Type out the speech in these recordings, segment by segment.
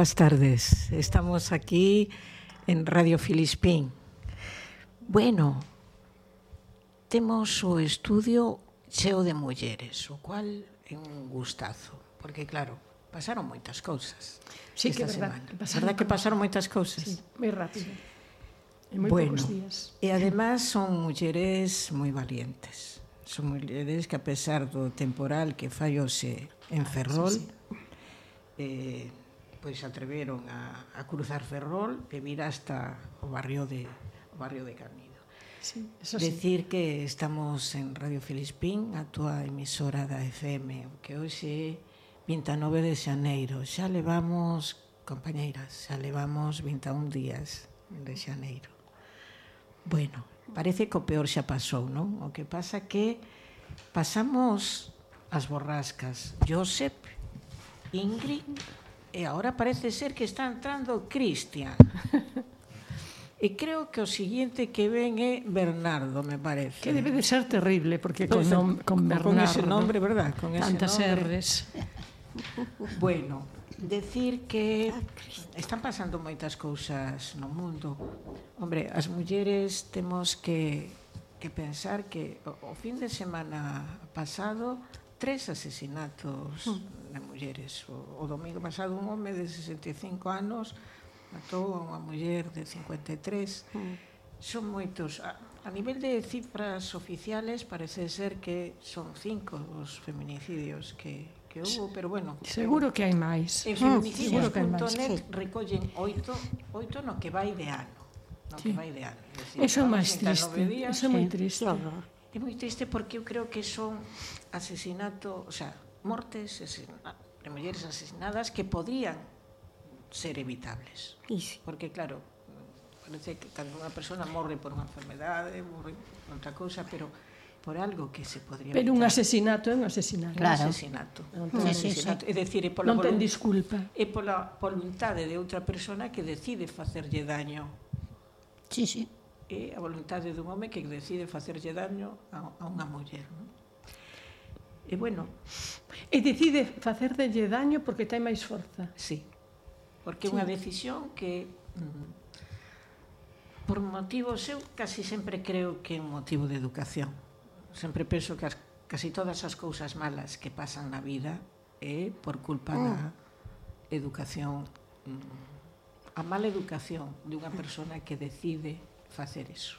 Boas tardes. Estamos aquí en Radio Filispín. Bueno, temos o estudio cheo de mulleres, o cual é un gustazo, porque claro, pasaron moitas cousas sí, esta que verdad, semana. Que pasaron, verdad que pasaron moitas cousas? Sí, moi rápido. En moi bueno, días. E además son mulleres moi valientes. Son mulleres que a pesar do temporal que fallose en Ferrol, ah, sí, sí. eh, pois atreveron a, a cruzar Ferrol que mira hasta o barrio de o barrio de Carnido. Sí, eso Decir sí. que estamos en Radio Filispín, a túa emisora da FM, que hoxe é 29 de xaneiro. Xa levamos, compañeiras, xa levamos 21 días de xaneiro. Bueno, parece que o peor xa pasou, non? O que pasa que pasamos as borrascas Josep, Ingrid E agora parece ser que está entrando Cristian. E creo que o seguinte que ven é Bernardo, me parece. Que debe de ser terrible, porque con, nom, con Bernardo... Con ese nombre, verdad? Con ese tantas nombre. R's. Bueno, decir que están pasando moitas cousas no mundo. Hombre, as mulleres temos que, que pensar que o, o fin de semana pasado tres asesinatos mm de mulleres. O, o domingo pasado un home de 65 anos matou a unha muller de 53. Mm. Son moitos. A, a nivel de cifras oficiales parece ser que son cinco os feminicidios que, que houve, pero bueno. Seguro que hai máis. En feminicidios.net mm, recollen oito, oito no que vai de ano. No sí. que vai de ano. Decir, Eso é máis triste. Días, Eso é moi triste. É moi triste porque eu creo que son asesinato, o sea, mortes de mulleres asesinadas que podrían ser evitables. Sí. Porque, claro, parece que cando unha persona morre por unha enfermedade, eh, morre por outra cousa, pero por algo que se podría Pero evitar. un asesinato é un asesinato. Claro. Un asesinato. Non ten, sí, asesinato. Sí, sí. É dicir, é pola non ten disculpa. É pola voluntade de outra persona que decide facerlle daño. Sí, sí. É a voluntade dun home que decide facerlle daño a, a unha muller. Non? E bueno, e decide facerdelle daño porque ten máis forza. Sí. Porque é sí. unha decisión que mm, por motivos eu casi sempre creo que é un motivo de educación. Sempre penso que as, casi todas as cousas malas que pasan na vida é por culpa da ah. educación mm, a mala educación unha persona que decide facer eso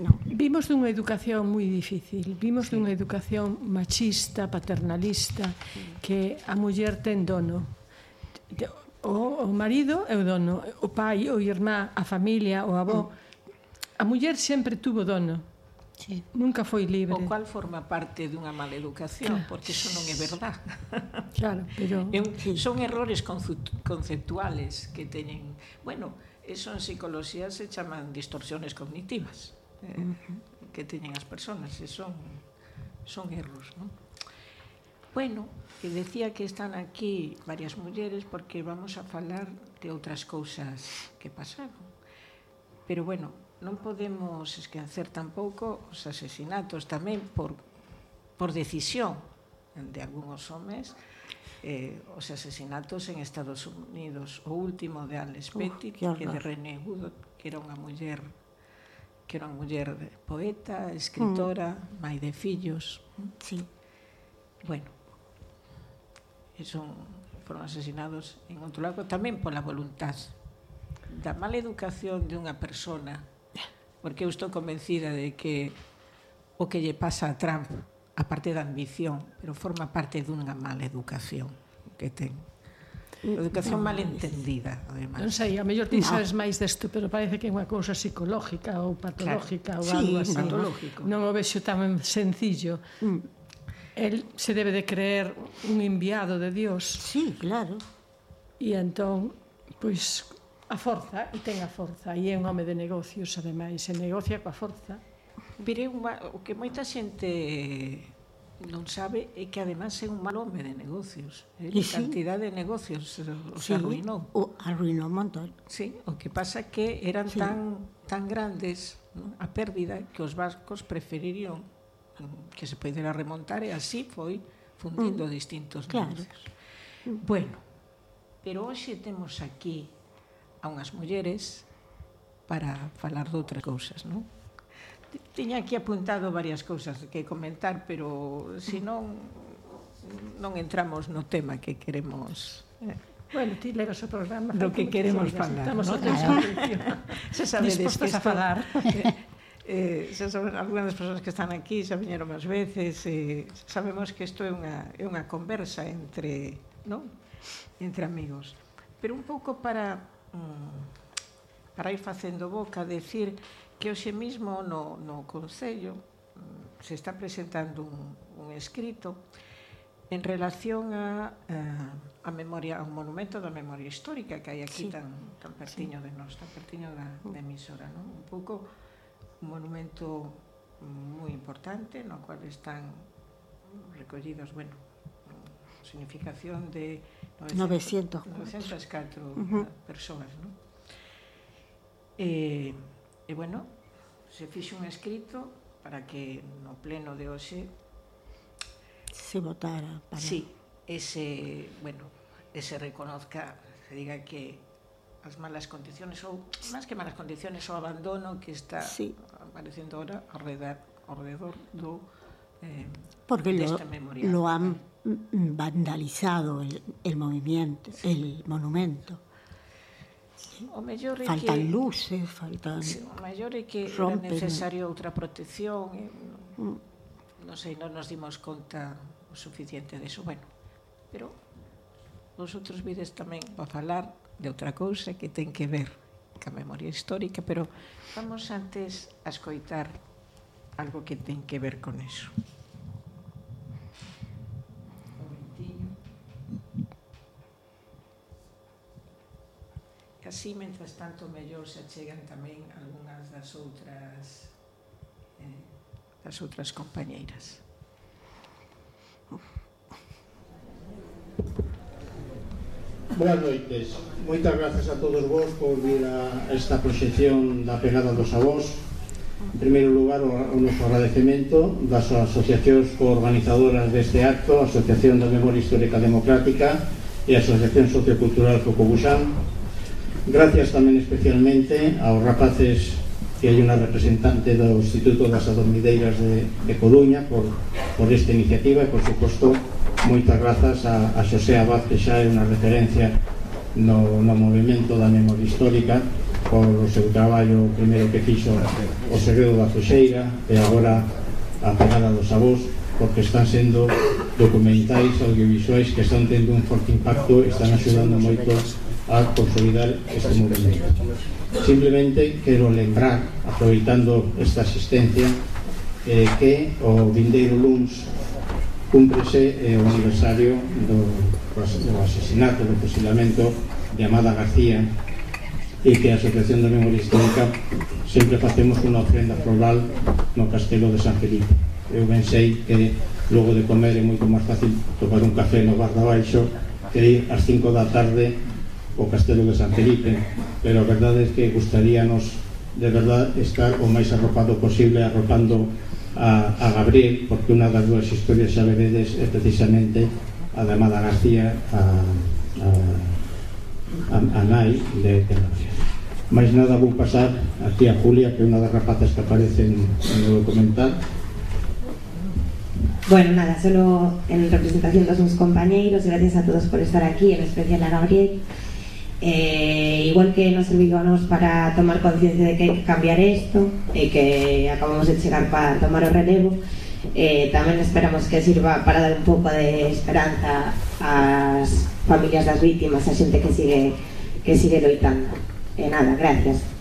non. Vimos dunha educación moi difícil, vimos sí. dunha educación machista, paternalista, que a muller ten dono. O, o marido é o dono, o pai, o irmá, a familia, o avó. Mm. A muller sempre tuvo dono. Sí. Nunca foi libre. O cual forma parte dunha mala educación, claro. porque iso non é verdad. Claro, pero... Eu, son errores conceptuales que teñen... Bueno, eso en psicología se chaman distorsiones cognitivas eh, que teñen as persoas, e son, son erros, non? Bueno, que decía que están aquí varias mulleres porque vamos a falar de outras cousas que pasaron. Pero bueno, non podemos esquecer tampouco os asesinatos tamén por, por decisión de algúns homes, eh, os asesinatos en Estados Unidos. O último de Alex Petty, que de Renegudo, que era unha muller que era unha muller poeta, escritora, mm. mãe de fillos. Sí. Bueno, e son, foron asesinados en outro lado tamén pola voluntad da mala educación de unha persona porque eu estou convencida de que o que lle pasa a Trump a parte da ambición pero forma parte dunha mala educación que ten. Educación mal entendida, además. Non sei, a mellor ti sabes máis desto, pero parece que é unha cousa psicológica ou patológica claro. ou algo así. Patológico. Non o vexo tan sencillo. Mm. El se debe de creer un enviado de Dios. Sí, claro. E entón, pois, a forza, e ten a forza, e é un home de negocios, ademais, se negocia coa forza. Virei unha, o que moita xente non sabe é que además é un mal home de negocios. Eh? E sí? cantidad de negocios eh, os sí, arruinou. O arruinou un montón. Sí, o que pasa que eran sí. tan tan grandes ¿no? a pérdida que os vascos preferirían mm, que se poidera remontar e así foi fundindo mm. distintos claro. negocios. Mm. Bueno, pero hoxe temos aquí a unhas mulleres para falar de outras cousas, non? Tiña aquí apuntado varias cousas que comentar, pero se mm. non non entramos no tema que queremos. Eh, bueno, ti levas o programa do que queremos falar. Estamos no? Ah. Se sabedes que a falar. Eh, eh xa saben, algunhas das persoas que están aquí xa viñeron máis veces eh, sabemos que isto é unha, é unha conversa entre, non? entre amigos pero un pouco para mm, para ir facendo boca decir que hoxe mesmo no, no Concello mm, se está presentando un, un escrito en relación a, a, a memoria, ao monumento da memoria histórica que hai aquí sí. tan, tan pertiño sí. de nós, tan pertiño da, da emisora, non? Un pouco un monumento moi importante no cual están recollidos, bueno, significación de 900, 904 uh -huh. persoas, non? Eh, E bueno, se fixo un escrito para que no pleno de hoxe se votara para Sí, ese, bueno, ese reconozca, se diga que as malas condiciones ou máis que malas condiciones o abandono que está sí. aparecendo ahora alrededor, alrededor do eh, porque lo, memorial. lo han vandalizado el, el movimiento, sí. el monumento. O mellor é faltan que, luces, faltan... Sí, o mellor é que rompen. era necesario outra protección. E, mm. Non sei, non nos dimos conta o suficiente de eso. Bueno, pero vosotros vides tamén para falar de outra cousa que ten que ver ca memoria histórica, pero vamos antes a escoitar algo que ten que ver con eso. así, mentras tanto, mellor se achegan tamén algunhas das outras eh, das outras compañeiras. Boas noites. Moitas grazas a todos vos por vir a esta proxección da pegada dos avós. En primeiro lugar, o noso agradecemento das asociacións coorganizadoras deste acto, a Asociación da Memoria Histórica Democrática e a Asociación Sociocultural Cocobuxán, Gracias tamén especialmente aos rapaces que hai unha representante do Instituto das Adormideiras de, de Coruña por, por esta iniciativa e, por suposto, moitas grazas a, a Xosé Abad, que xa é unha referencia no, no movimento da memoria histórica por o seu traballo primeiro que fixo o segredo da Fuxeira e agora a pegada dos avós porque están sendo documentais audiovisuais que están tendo un forte impacto e están axudando moito a consolidar este movimento. Simplemente quero lembrar, aproveitando esta asistencia, eh, que o vindeiro luns cúmprese eh, o aniversario do, do asesinato, do fusilamento de Amada García e que a Asociación da Memoria Histórica sempre facemos unha ofrenda floral no Castelo de San Felipe. Eu ben sei que logo de comer é moito máis fácil tomar un café no bar da baixo que ir ás 5 da tarde o Castelo de San Felipe pero a verdade é que gustaríanos de verdade estar o máis arropado posible arropando a, a Gabriel porque unha das dúas historias xa veredes é precisamente a da Amada García a, a, a, a nai de, de máis nada vou pasar a tía Julia que é unha das rapazas que aparecen no documental Bueno, nada, solo en representación dos meus compañeiros, gracias a todos por estar aquí, en especial a Gabriel eh, igual que nos serviganos para tomar conciencia de que hai que cambiar isto e que acabamos de chegar para tomar o relevo eh, tamén esperamos que sirva para dar un pouco de esperanza ás familias das vítimas a xente que sigue que sigue loitando. E nada, gracias.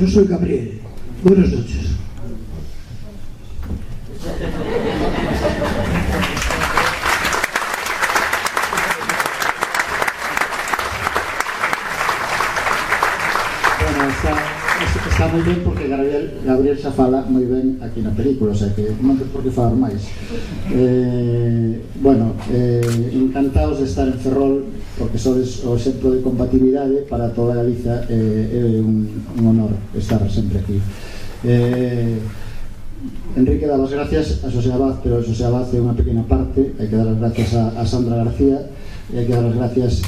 Yo soy Gabriel. Buenas noches. está moi ben porque Gabriel, Gabriel xa fala moi ben aquí na película, xa que non tens por que falar máis. Eh, bueno, eh, encantados de estar en Ferrol, porque sodes o exemplo de compatibilidade para toda Galiza eh, é un, un honor estar sempre aquí. Eh, Enrique dá as gracias a Xosé Abad pero Xosé Abad é unha pequena parte hai que dar as gracias a, a Sandra García e hai que dar as gracias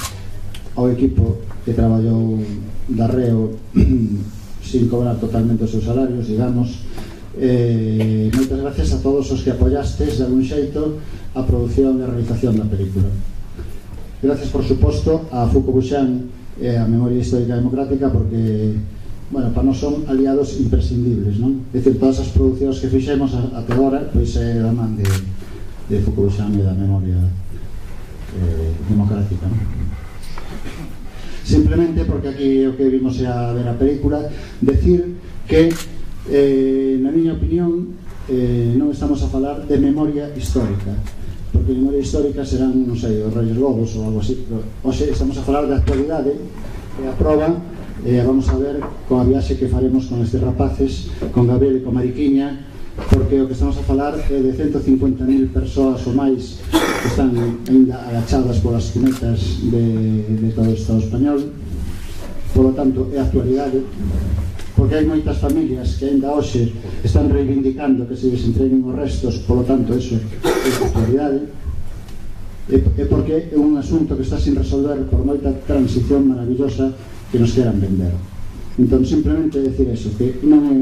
ao equipo que traballou da Reo sin cobrar totalmente os seus salarios digamos. Eh, moitas gracias a todos os que apoiastes de algún xeito a produción e a realización da película. Gracias, por suposto, a Foucault Buxan e eh, a Memoria Histórica Democrática porque, bueno, para nós son aliados imprescindibles, non? É dicir, todas as producións que fixemos até agora pois é da man de, de Foucault Buxan e da Memoria eh, Democrática, non? Simplemente porque aquí o que vimos é a ver a película, decir que, eh, na miña opinión, eh, non estamos a falar de memoria histórica, porque memoria histórica serán, non sei, os Reyes Lobos ou algo así, Oxe, hoxe estamos a falar da actualidade e a proba e eh, vamos a ver coa viaxe que faremos con estes rapaces, con Gabriel e con Mariquiña, porque o que estamos a falar é de 150.000 persoas ou máis que están ainda agachadas polas cunetas de, de todo o Estado español, Por lo tanto, é actualidade, porque hai moitas familias que ainda hoxe están reivindicando que se desentreguen os restos, polo tanto, eso é actualidade, e, e porque é un asunto que está sin resolver por moita transición maravillosa que nos queran vender. Entón, simplemente decir eso, que non é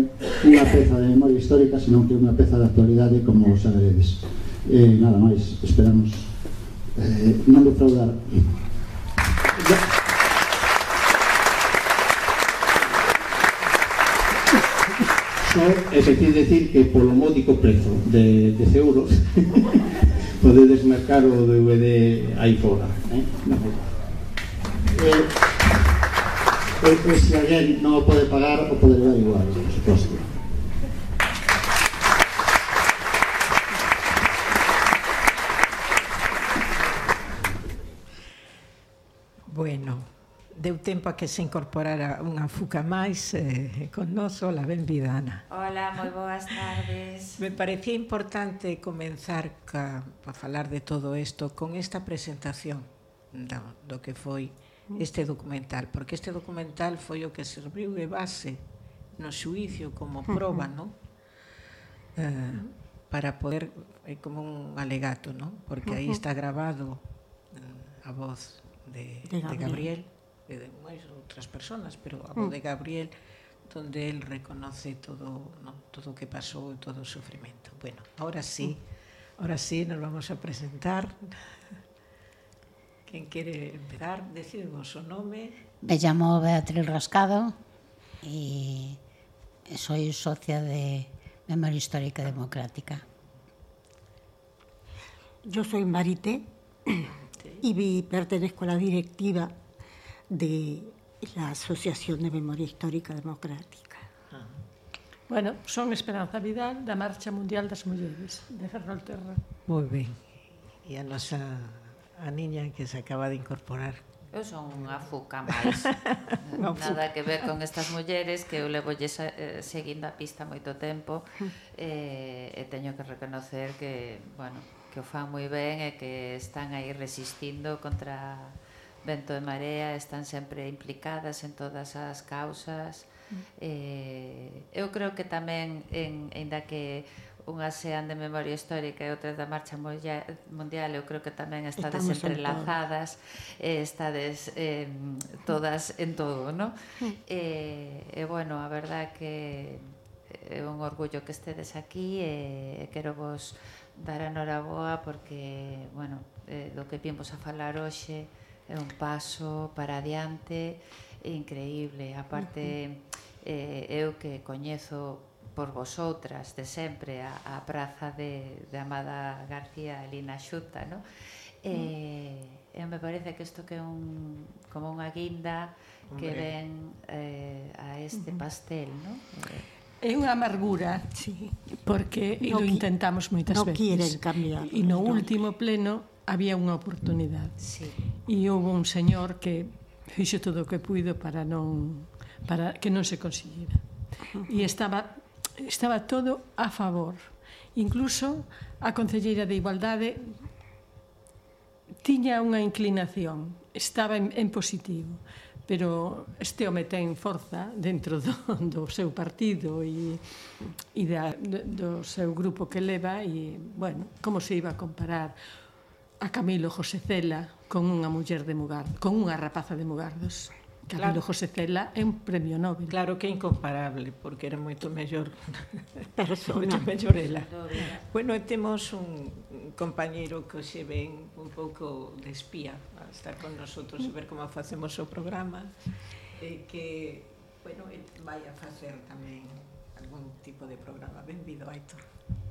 unha peza de memoria histórica, senón que é unha peza de actualidade, como os saberedes. Eh, nada máis, esperamos eh, non defraudar. Ya. É preciso decir que polo módico prezo de 10 euros podedes mercar o DVD aí fora eh? eh, Despois, se alguén non o pode pagar, o pode dar igual, por suposto. Bueno, deu tempo a que se incorporara unha fuca máis eh, con nos. Hola, benvida, Ana. Hola, moi boas tardes. Me parecía importante comenzar ca, a falar de todo isto con esta presentación do, do que foi este documental, porque este documental foi o que serviu de base no xuicio como proba, uh -huh. non? Eh, para poder é como un alegato, non? Porque aí está grabado eh, a voz de, de Gabriel. De Gabriel E de máis outras persoas, pero a voz de Gabriel donde él reconoce todo, ¿no? todo o que pasou e todo o sufrimento. Bueno, ahora sí, ahora sí nos vamos a presentar. Quen quere empezar? Decidimos o nome. Me llamo Beatriz Rascado y soy socia de Memoria Histórica Democrática. Yo soy Marité y pertenezco a la directiva de la Asociación de Memoria Histórica Democrática. Bueno, son Esperanza Vidal da Marcha Mundial das Mulleres de Ferrolterra. Moi ben. E a nosa a niña que se acaba de incorporar. Eu son unha fuca máis. Nada que ver con estas mulleres que eu levo eh, seguindo a pista moito tempo eh, e teño que reconocer que, bueno, que o fan moi ben e que están aí resistindo contra Vento e Marea están sempre implicadas en todas as causas. Mm. Eh, eu creo que tamén, en, ainda que unhas sean de memoria histórica e outras da marcha mundial, eu creo que tamén estades Estamos entrelazadas, eh, estades eh, todas en todo, ¿no? Mm. Eh, e, eh, bueno, a verdad que eh, é un orgullo que estedes aquí e eh, quero vos dar a noraboa porque, bueno, eh, do que vimos a falar hoxe, é un paso para adiante increíble. A parte, eh, eu que coñezo por vosotras de sempre a, a praza de, de Amada García Lina Xuta, no? Eh, e me parece que isto que é un, como unha guinda que Hombre. ven eh, a este pastel, no? Eh, É unha amargura, sí. porque no, lo intentamos moitas no veces. Non quieren cambiar. E no último pleno había unha oportunidade. Sí. E houve un señor que fixo todo o que puido para non para que non se conseguira. E estaba estaba todo a favor. Incluso a concelleira de Igualdade tiña unha inclinación, estaba en, en positivo, pero este home ten forza dentro do, do seu partido e, e da, do seu grupo que leva e, bueno, como se iba a comparar a Camilo José Cela con unha muller de Mugardos, con unha rapaza de Mugardos. Camilo claro. José Cela é un premio Nobel. Claro que é incomparable, porque era moito mellor persona. moito mellor ela. Bueno, temos un compañeiro que se ven un pouco de espía a estar con nosotros e ver como facemos o programa, e que, bueno, vai a facer tamén algún tipo de programa. Benvido, Aitor.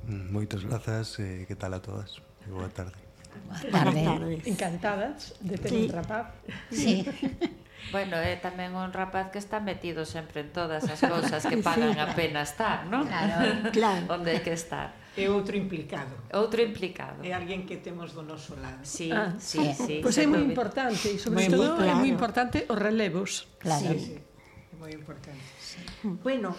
Mm, moitas grazas, eh, que tal a todas? E boa tarde. Boa tarde. Tardes. Encantadas de ter sí. un rapaz. Sí. Bueno, é tamén un rapaz que está metido sempre en todas as cousas que pagan sí. a pena estar, non? Claro, claro. Onde hai que estar. É outro implicado. Outro implicado. É alguén que temos do noso lado. Sí, ah, sí, sí. Pois pues é moi importante, e sobre todo claro. é moi importante os relevos. Claro. Sí, sí. É moi importante. Sí. Bueno,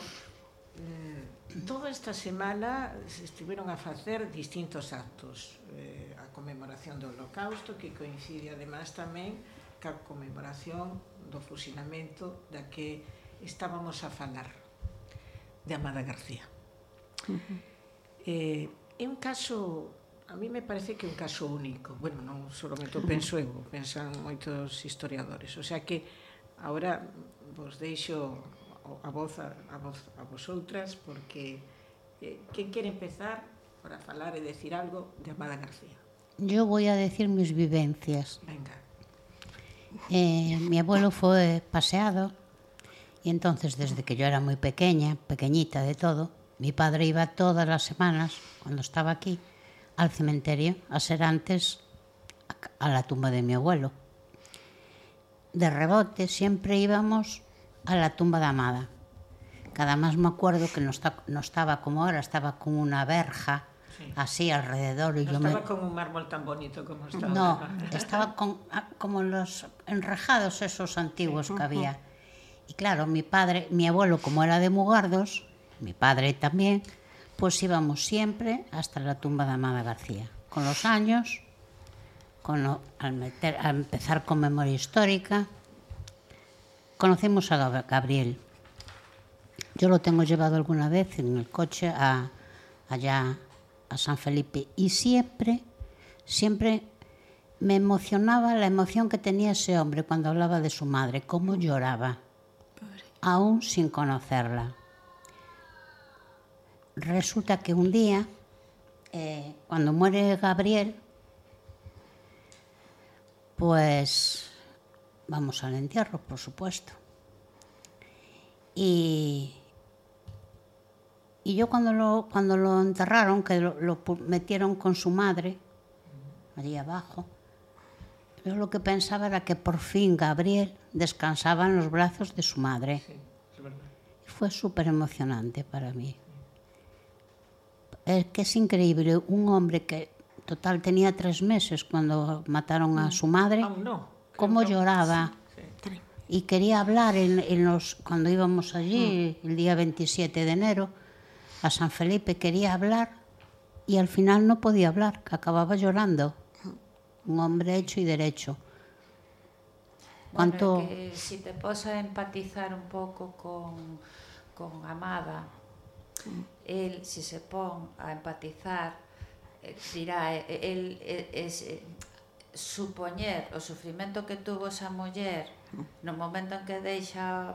Eh, toda esta semana se estiveron a facer distintos actos eh, A conmemoración do holocausto Que coincide además tamén Ca conmemoración do fusilamento Da que estábamos a falar De Amada García. Eh, É un caso A mí me parece que é un caso único. Bueno, non solamente o penso eu Pensan moitos historiadores. O sea que agora vos deixo a voz a, a voz a vosotras porque eh, quen quere empezar para falar e decir algo de Amada García? Yo voy a decir mis vivencias. Venga. Eh, mi abuelo fue paseado y entonces desde que yo era muy pequeña, pequeñita de todo, mi padre iba todas las semanas, cuando estaba aquí, al cementerio a ser antes a la tumba de mi abuelo. De rebote siempre íbamos a la tumba da amada. Cada más me acuerdo que no, está, no estaba como ahora, estaba con una verja Sí. así alrededor y No yo me... estaba con un mármol tan bonito como estaba. No, estaba con, ah, como los enrejados esos antiguos que había. Y claro, mi padre, mi abuelo, como era de Mugardos, mi padre también, pues íbamos siempre hasta la tumba de Amada García. Con los años, con lo- al, meter- al empezar con memoria histórica, conocimos a Gab- Gabriel. Yo lo tengo llevado alguna vez en el coche a, allá a San Felipe y siempre, siempre me emocionaba la emoción que tenía ese hombre cuando hablaba de su madre, cómo lloraba, aún sin conocerla. Resulta que un día, eh, cuando muere Gabriel, pues vamos al entierro, por supuesto. Y, y yo cuando lo, cuando lo enterraron, que lo, metieron con su madre, allí abajo, yo lo que pensaba era que por fin Gabriel descansaba en los brazos de su madre. Sí, es. Fue súper emocionante para mí. Es que es increíble, un hombre que total tenía tres meses cuando mataron a su madre, Aún no. Cómo lloraba. Sí. y quería hablar en, en los cuando íbamos allí el día 27 de enero a San Felipe quería hablar y al final no podía hablar que acababa llorando un hombre hecho y derecho cuánto Bueno, que si te posa empatizar un pouco con, con Amada, el, si se pon a empatizar, eh, dirá, eh, el, eh, es, eh, supoñer o sufrimento que tuvo esa muller mm. no momento en que deixa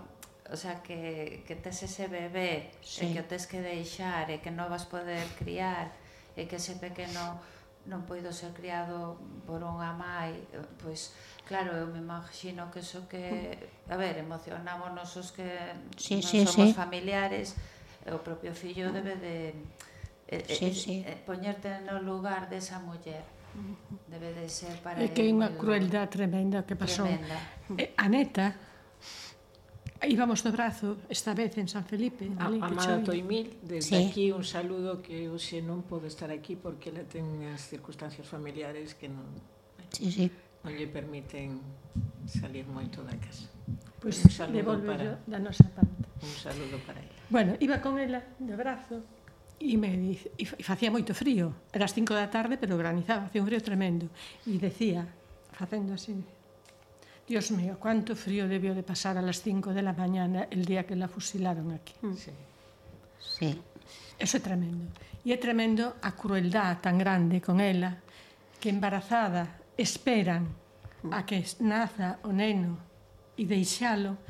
o sea, que, que tes ese bebé sí. e que o tes que deixar e que non vas poder criar e que ese pequeno non poido ser criado por unha mai pois claro, eu me imagino que eso que mm. a ver, emocionámonos os que sí, non sí, somos sí. familiares o propio fillo debe de eh, sí, eh, sí. poñerte no lugar desa muller Debe de ser para É que é unha crueldad tremenda que pasou. Tremenda. Eh, a neta íbamos do brazo, esta vez en San Felipe. A, ali, Amada Toimil, desde sí. aquí un saludo que hoxe non pode estar aquí porque ela ten unhas circunstancias familiares que non, sí, sí. non lle permiten salir moito da casa. Pois pues, devolvo para, da nosa parte. Un saludo para ela. Bueno, iba con ela de brazo, E me dice, e facía moito frío, era as 5 da tarde, pero granizaba, facía un frío tremendo. E decía, facendo así, Dios mío, cuánto frío debió de pasar a las 5 de la mañana el día que la fusilaron aquí. Mm. Sí. sí. Eso é tremendo. E é tremendo a crueldad tan grande con ela, que embarazada esperan a que naza o neno e deixalo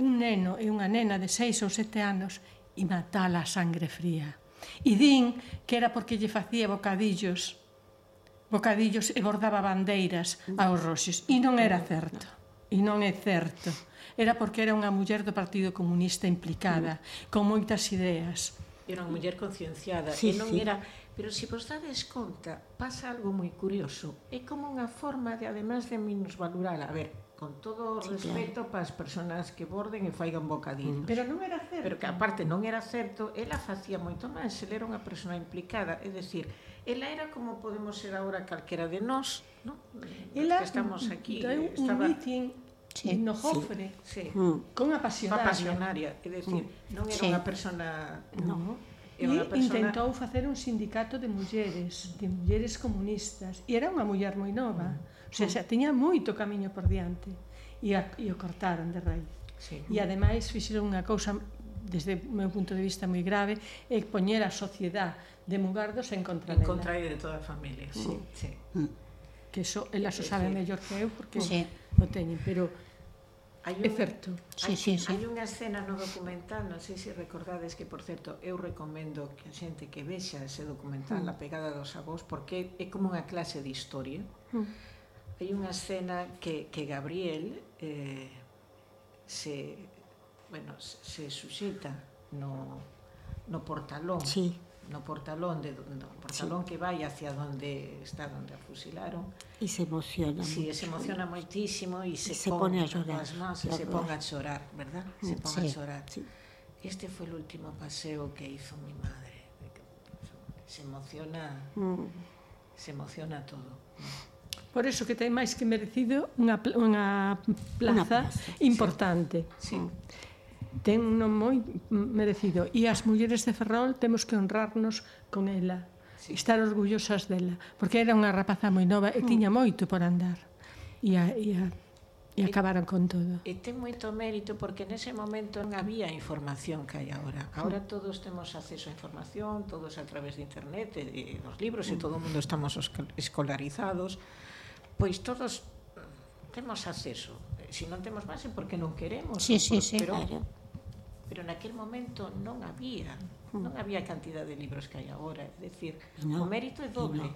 un neno e unha nena de seis ou sete anos e matala a sangre fría. E din que era porque lle facía bocadillos bocadillos e bordaba bandeiras aos roxos. E non era certo. E non é certo. Era porque era unha muller do Partido Comunista implicada, con moitas ideas. Era unha muller concienciada. Sí, e non sí. era... Pero se vos dades conta, pasa algo moi curioso. É como unha forma de, además de minusvalorar, a ver, con todo o respeto sí, claro. para as persoas que borden e faigan bocadillos. Pero non era certo. Pero que aparte non era certo, ela facía moito máis, ela era unha persoa implicada, é dicir, ela era como podemos ser agora calquera de nós, non? Ela que estamos aquí, deu estaba... un meeting sí, no Jofre, sí. sí. Mm. con apasionaria. apasionaria, é dicir, mm. non era sí. unha persona... No. E persona... intentou facer un sindicato de mulleres, de mulleres comunistas, e era unha muller moi nova. Mm O sea, xa tiña moito camiño por diante e, a, e o cortaron de raíz. Sí. E ademais fixeron unha cousa desde o meu punto de vista moi grave é poñer a sociedade de Mugardos en contra dela. En contra de toda a familia, sí. Mm. sí. Mm. Que eso, ela so sabe sí. mellor que eu porque sí. o teñen, pero Hai un, é certo. Hai, sí, sí, sí. hai unha escena no documental, non sei se recordades que, por certo, eu recomendo que a xente que vexa ese documental, mm. A pegada dos avós, porque é como unha clase de historia. Mm hai unha escena que, que Gabriel eh, se, bueno, se suxita no, no portalón sí. no portalón de no portalón sí. que vai hacia onde está donde a fusilaron e se emociona sí, se emociona moitísimo e se, se pone a llorar mans, claro. se ponga a chorar verdad? se mm, ponga sí, a chorar sí. este foi o último paseo que hizo mi madre se emociona mm. se emociona todo ¿no? Por iso que ten máis que merecido unha, unha plaza, unha plaza importante. Sí. sí. Ten un moi merecido. E as mulleres de Ferrol temos que honrarnos con ela. Sí. Estar orgullosas dela. Porque era unha rapaza moi nova e mm. tiña moito por andar. E a, e a E acabaron con todo. E ten moito mérito porque nese momento non había información que hai agora. Mm. Agora todos temos acceso a información, todos a través de internet, e, e dos libros, e mm. todo o mundo estamos escolarizados pois todos temos acceso. Eh, Se non temos máis é porque non queremos. Sí, sí, por, sí, pero, claro. pero naquel momento non había hmm. non había cantidad de libros que hai agora, é dicir, no, o mérito é doble. No.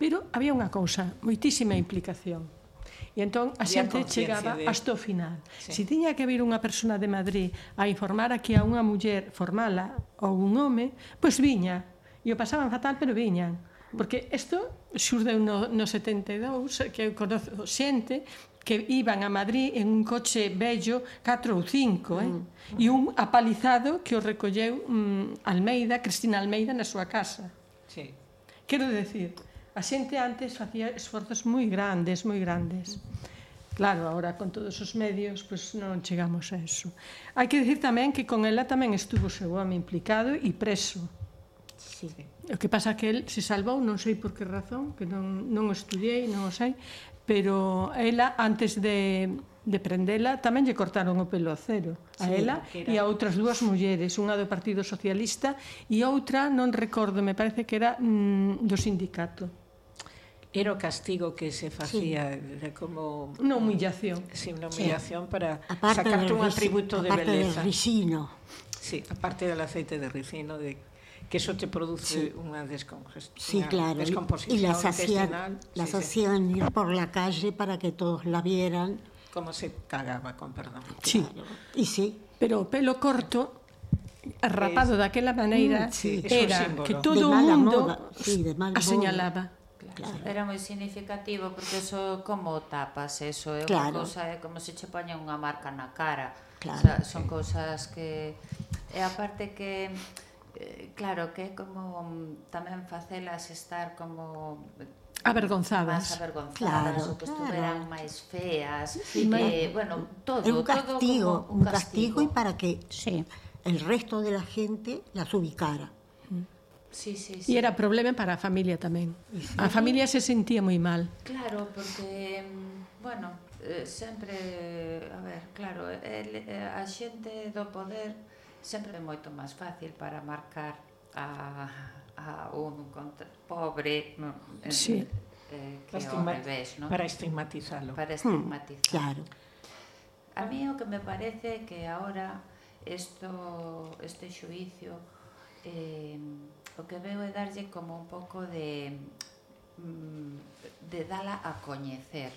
Pero había unha cousa, moitísima implicación. E entón a xente chegaba de... hasta o final. Sí. Se si tiña que vir unha persona de Madrid a informar aquí a unha muller formala ou un home, pois viña. E o pasaban fatal, pero viñan Porque isto xurde no, no 72, que eu conozo xente que iban a Madrid en un coche bello 4 ou 5, eh? Mm. E un apalizado que o recolleu mm, Almeida, Cristina Almeida, na súa casa. Sí. Quero decir, a xente antes facía esforzos moi grandes, moi grandes. Claro, agora con todos os medios pois pues, non chegamos a eso. Hai que dicir tamén que con ela tamén estuvo o seu home implicado e preso. Sí. sí. O que pasa que el se salvou, non sei por que razón, que non, non estudiei, non o sei, pero ela antes de, de prendela tamén lle cortaron o pelo a cero a sí, ela era... e a outras dúas mulleres, unha do Partido Socialista e outra, non recordo, me parece que era mm, do sindicato. Era o castigo que se facía, sí. era como... Unha humillación. Sí, unha humillación sí. para aparte sacarte un atributo de beleza. Aparte del ricino. Sí, aparte del aceite de ricino, de que eso te produce sí. descongestión sí, claro. descomposición y las hacían, las sí, hacían ir por la calle para que todos la vieran. Como se cagaba, con perdón. Sí, claro. y sí. Pero pelo corto rapado daquela maneira mm, sí, era que todo o mundo moda, sí, de a señalaba. Claro. Era moi significativo porque eso como tapas, eso é claro. unha cousa, é como se che poña unha marca na cara. Claro, o sea, son sí. cousas que e aparte que Eh, claro que é como tamén facelas estar como avergonzadas. Más avergonzadas, claro, o que claro. máis feas. Sí, eh, bueno, todo. Un castigo, todo como un, castigo. e y para que sí. el resto de la gente las ubicara. Sí, sí, sí. E era problema para a familia tamén. A familia se sentía moi mal. Claro, porque, mm, bueno, eh, sempre, a ver, claro, el, eh, a xente do poder sempre é moito máis fácil para marcar a, a un contra, pobre eh, sí. eh, que o revés, no? Para estigmatizalo. Para hmm, estigmatizalo. Hmm, claro. A mí o que me parece que ahora esto, este xuicio eh, o que veo é darlle como un pouco de mm, de dala a coñecer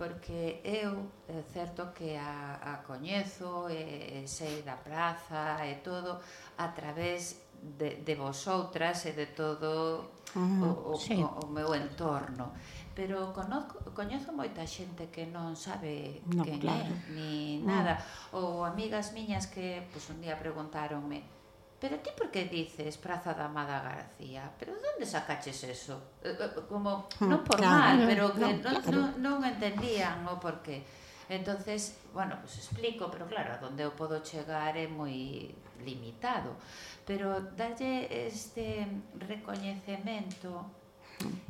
porque eu é certo que a, a coñezo e, e sei da praza e todo a través de, de vosotras e de todo uh, o, o, sí. o, o meu entorno pero conozco, coñezo moita xente que non sabe no, quen claro. é ni mm. nada ou amigas miñas que pues, un día preguntáronme pero ti por que dices Praza da Amada García? Pero onde sacaches eso? Eh, eh, como, hmm, non por claro, mal, pero que no, non, claro. non, non entendían o porqué. Entonces, bueno, pues explico, pero claro, a donde eu podo chegar é moi limitado. Pero dalle este recoñecemento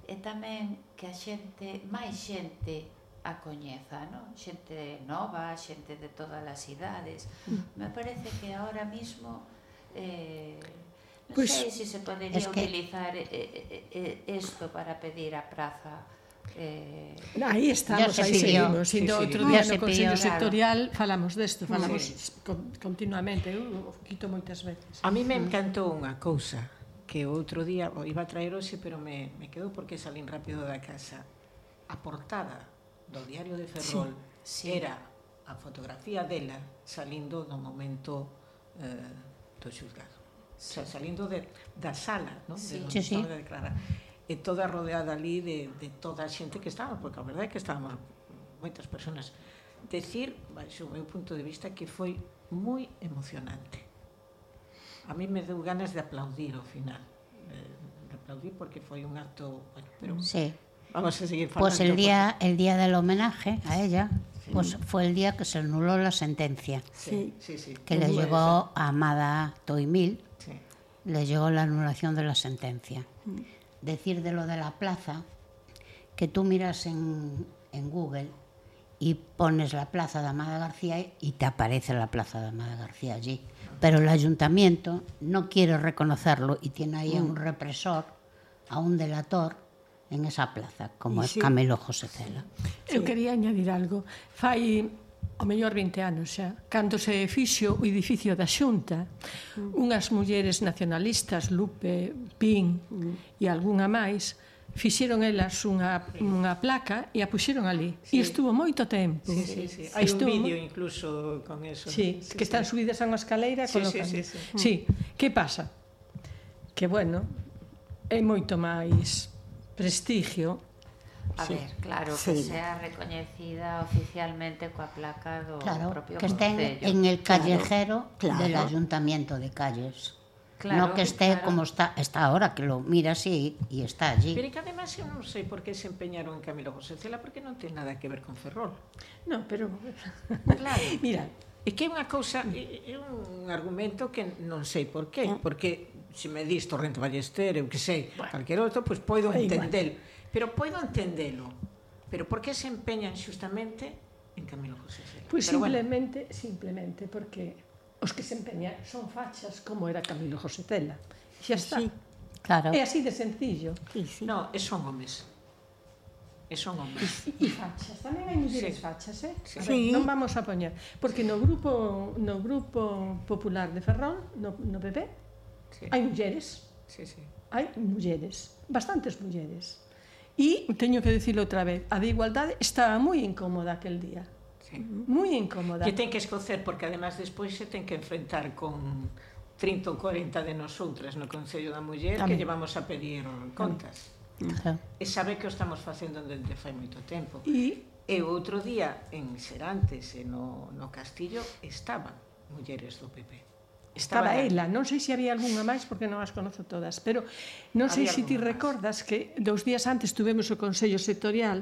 e tamén que a xente, máis xente a coñeza, non? Xente nova, xente de todas as idades. Hmm. Me parece que ahora mismo Eh, pois, non pois, sei se se podería es que... utilizar eh, eh, eh, isto para pedir a praza Eh, aí estamos, aí seguimos. Sí, sí, outro día no Consello pidió, Sectorial falamos desto, falamos sí. con, continuamente, eu quito moitas veces. A mí me mm. encantou unha cousa que outro día o iba a traer hoxe, pero me, me quedou porque salín rápido da casa. A portada do diario de Ferrol sí, sí. era a fotografía dela salindo do momento eh, do xulgado. Sí. O sea, salindo de, da sala, ¿no? Sí, de sí, sí. De declarar. E eh, toda rodeada ali de, de toda a xente que estaba, porque a verdade é que estábamos moitas personas. Decir, baixo o meu punto de vista, que foi moi emocionante. A mí me deu ganas de aplaudir ao final. Eh, de aplaudir porque foi un acto... Bueno, pero sí. Vamos a seguir falando. Pues el día, porque... el día del homenaje a ella, pues fue el día que se anuló la sentencia. Sí, sí, sí. que le llegó a Amada Toimil, le llegó la anulación de la sentencia. Decir de lo de la plaza, que tú miras en, en Google y pones la plaza de Amada García y te aparece la plaza de Amada García allí. Pero el ayuntamiento no quiere reconocerlo y tiene ahí a un represor, a un delator en esa plaza, como sí. Camelo José Cela. Eu quería añadir algo. Fai o mellor 20 anos xa, cando se fixo o edificio da Xunta, mm. unhas mulleres nacionalistas, Lupe, Pin mm. e algunha máis, fixeron elas unha, unha placa e a puxeron ali. Sí. E estuvo moito tempo. Sí, sí, sí. Hai estuvo... un vídeo incluso con eso. Sí, sí que están sí. subidas a unha escaleira. Sí, colocan. sí, sí, sí. sí. que pasa? Que, bueno, é moito máis prestigio A Sí. ver, claro, Sí. que sea recoñecida oficialmente coa placa do Claro, propio que esté en, Concello. en el callejero claro. del ayuntamiento de calles. Claro, no que esté claro. como está, está ahora, que lo miras y, y está allí. Pero que además eu non sei por que se empeñaron en Camilo José Cela porque non ten nada que ver con Ferrol. No, pero... Claro. Mira, É que é unha cousa, é é un argumento que non sei por qué, porque se me dis Torrente Ballester, eu que sei, bueno, calquer outro, pois poido entendelo. Pero poido entendelo. Pero por que se empeñan xustamente en Camilo José Cela? Pois Pero simplemente, bueno. simplemente porque os que se empeñan son fachas como era Camilo José Cela. Xa está. Sí, claro. É así de sencillo. Sí, sí. No, son homes. E son homes. E fachas, tamén hai mulleres sí. fachas, eh? Sí. A ver, sí. non vamos a poñer, porque no grupo no grupo popular de Ferrol, no no PP, Sí. Hai mulleres. Sí, sí. Hai mulleres, bastantes mulleres. E teño que dicilo outra vez, a de igualdade estaba moi incómoda aquel día. Sí. Moi incómoda. Que ten que escocer porque además despois se ten que enfrentar con 30 ou 40 de nosoutras no Concello da Muller Tamén. que llevamos a pedir contas. Tamén. E sabe que o estamos facendo dende fai moito tempo. E E outro día en Serantes e no, no Castillo estaban mulleres do PP. Estaba, estaba ela. Non sei se había algunha máis porque non as conozo todas, pero non sei se ti recordas que dous días antes tuvemos o Consello Sectorial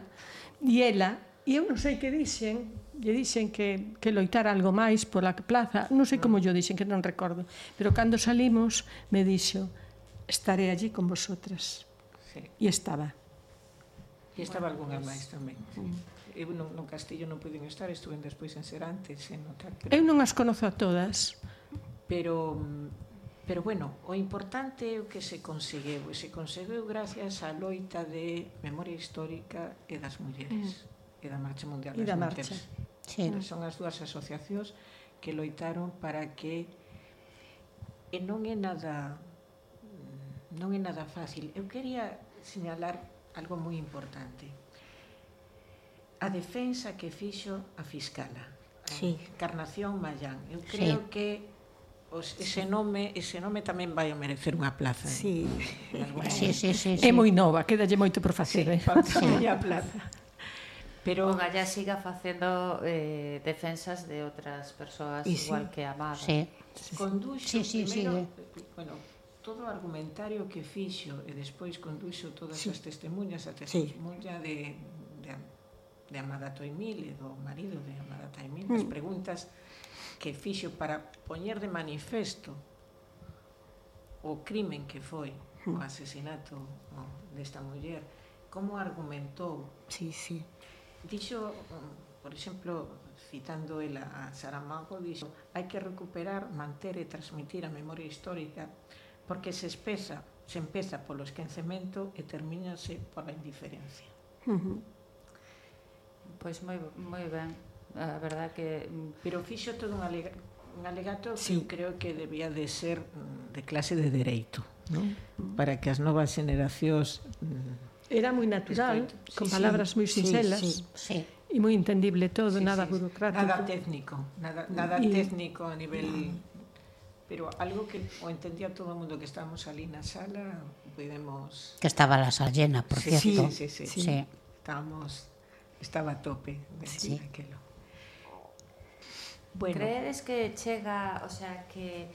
e ela, e eu non sei que dixen, lle dixen que, que loitar algo máis pola plaza, non sei como yo dixen, que non recordo, pero cando salimos me dixo, estaré allí con vosotras. Sí. E estaba. E estaba bueno, algunha máis tamén. Sí. Mm. Eu non, no Castillo non puiden estar, estuven despois en Serantes, en no tal, pero... Eu non as conozo a todas, pero pero bueno, o importante é o que se conseguiu, e se conseguiu gracias á loita de memoria histórica e das mulleres, mm. e da Marcha Mundial das e da Marcha. Mulleres. Sí. Son as dúas asociacións que loitaron para que e non é nada non é nada fácil. Eu quería señalar algo moi importante. A defensa que fixo a fiscala, a sí. Encarnación Mayán. Eu creo sí. que Os, ese nome, ese nome tamén vai a merecer unha plaza. Eh? Sí. Eh? Bueno, sí, sí, sí, sí. É moi nova, quedalle moito por facer, sí, eh. Sí. a plaza. Pero o Gallá siga facendo eh, defensas de outras persoas sí. igual que Amada. Sí. Conduxo sí, sí, primero, sí, bueno, todo o argumentario que fixo e despois conduxo todas sí. as testemunhas, a testemunha sí. de, de, de Amada Toimil e do marido de Amada Toimil, mm. as preguntas que fixo para poñer de manifesto o crimen que foi o hmm. asesinato desta muller, como argumentou. Sí, sí. Dixo, um, por exemplo, citando ela a Saramago, dixo hai que recuperar, manter e transmitir a memoria histórica porque se espesa, se empeza polo esquecemento e termínase pola indiferencia. Uh -huh. Pois moi, moi ben a verdad que mm, pero fixo todo un, alega, un alegato sí. que creo que debía de ser mm, de clase de dereito, ¿no? Mm. Para que as novas generacións Era moi natural, Estoy... sí, con palabras sí, moi sincelas. Sí, sí, sí. E moi entendible todo, sí, nada sí, burocrático. Nada técnico, nada, nada y... técnico a nivel... Pero algo que o entendía todo o mundo que estábamos ali na sala, podemos... Que estaba la sala llena, por sí, cierto. Sí, sí, sí. sí. sí. Estábamos... Estaba a tope de sí. aquilo. Bueno. Credes que chega, o sea, que